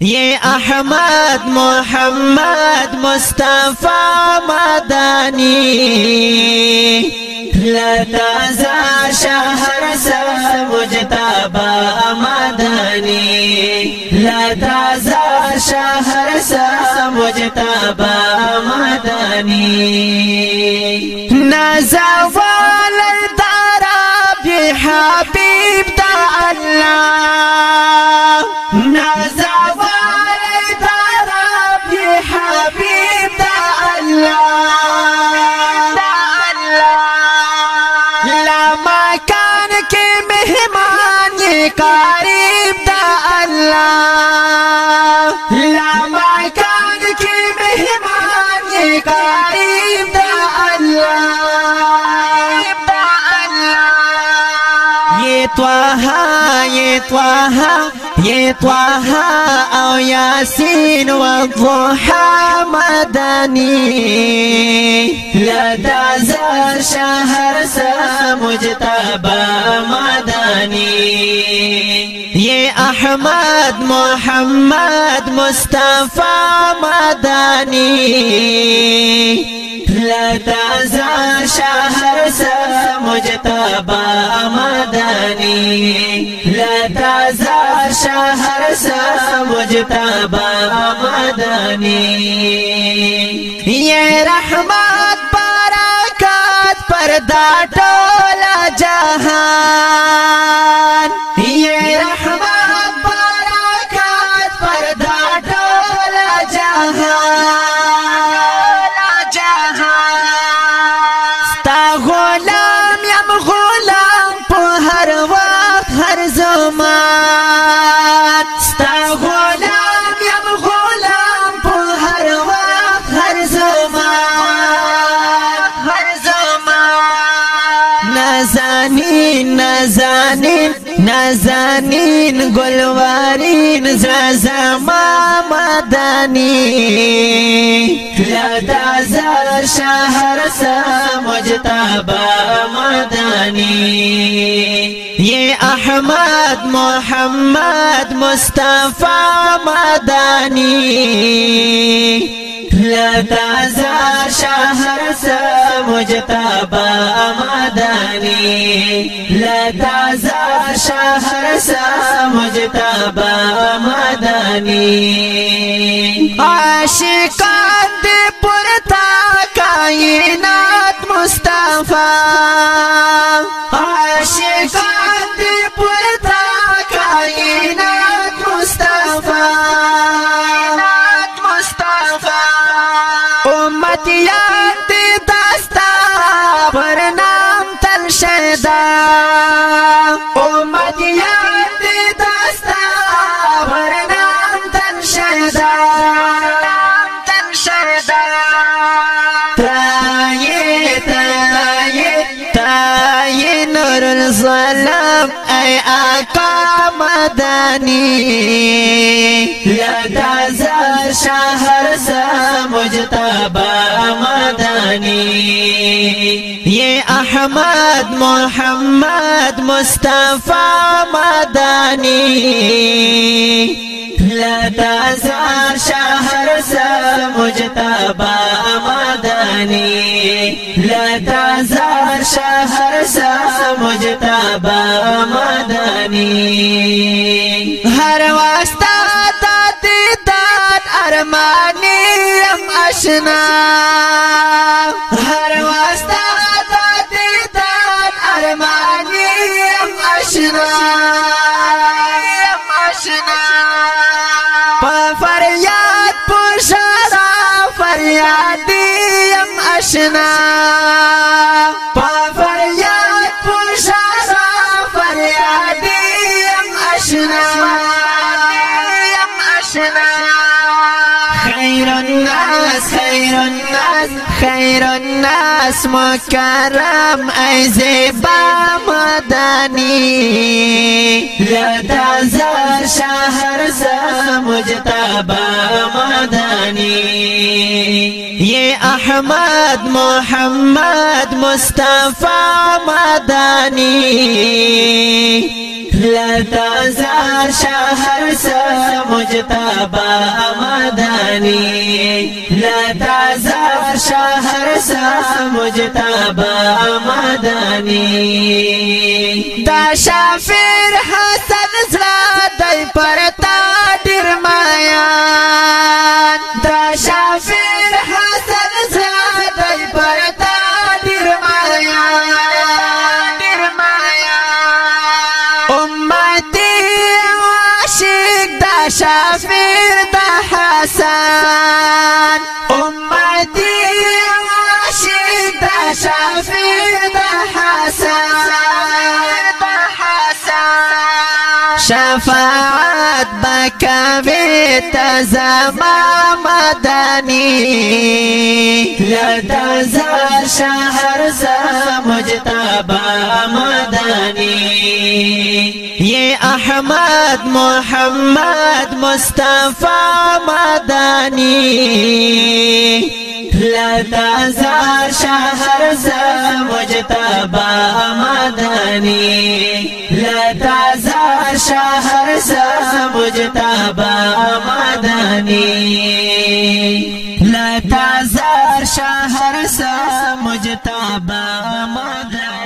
یہ أحمد محمد مصطفی مدانی لتازا شهر سمجتبا مدانی لتازا شهر سمجتبا مدانی نزوال الدرب حبيب تا الله. طه يا طه يا طه أو ياسين والضحى مدني. لا تزال شهر سمجتبى مدني. يا أحمد محمد مصطفى مدني. تزال شهر سمجتبى مدني. لا शहर सा बुझता बाबा मदनी। ये रहमत बरकत पर्दा टोला जहाँ। نازنین نازنین گلوارین زازما دانی تلا تازا شهر سا مجتبا مدانی یہ احمد محمد مصطفی مدانی لتا لتازار شہر سا مجتبا مدنی لتازار شہر سا مجتبا مدنی عاشقات پرتا کائنات مصطفیٰ۔ عاشقات پرتا کائنات مصطفیٰ۔ کائنات مصطفیٰ۔ مصطفى شیدا امتیان دی دستا ورنام تن شیدا تن شیدا تائی تائی تائی نور الظلم ای آقا مدنی لدى زر شهر سمجتبا مدنی یہ احمد محمد مصطفی مدنی. لا تزال شهر سمجتبى مدني لا تزال شهر سمجتبى مدني هر واسطه دیدار ارمانی ام آشنا. آشنا پا فریاد پوشارا فریادیم آشنا یم آشنا خیر الناس خیر الناس خیر الناس مکرم ای زیبا مدنی لتزار شهر سمجتبا مدنی یہ أحمد محمد مصطفی مدانی لتا زار شهر سا مجتبا مدانی لتا زار سا مجتبا مدانی دا شافر حسن زلا دای پرتا ډیر مایان۔ دا شافر حسن زلا دای پرتا ډیر مایان۔ ډیر مایان۔ امتی عاشق دا شافر دا حسن۔ امتی دا حسن. شفاعت بکوي تزما مدني. لتزار شهر سا مجتبا مدني. یہ أحمد محمد مصطفى مدني. لتزار شهر سا مجتبا مدني لتزار شهر سا مجتبا مدني لتزار شهر سا مجتبا مدني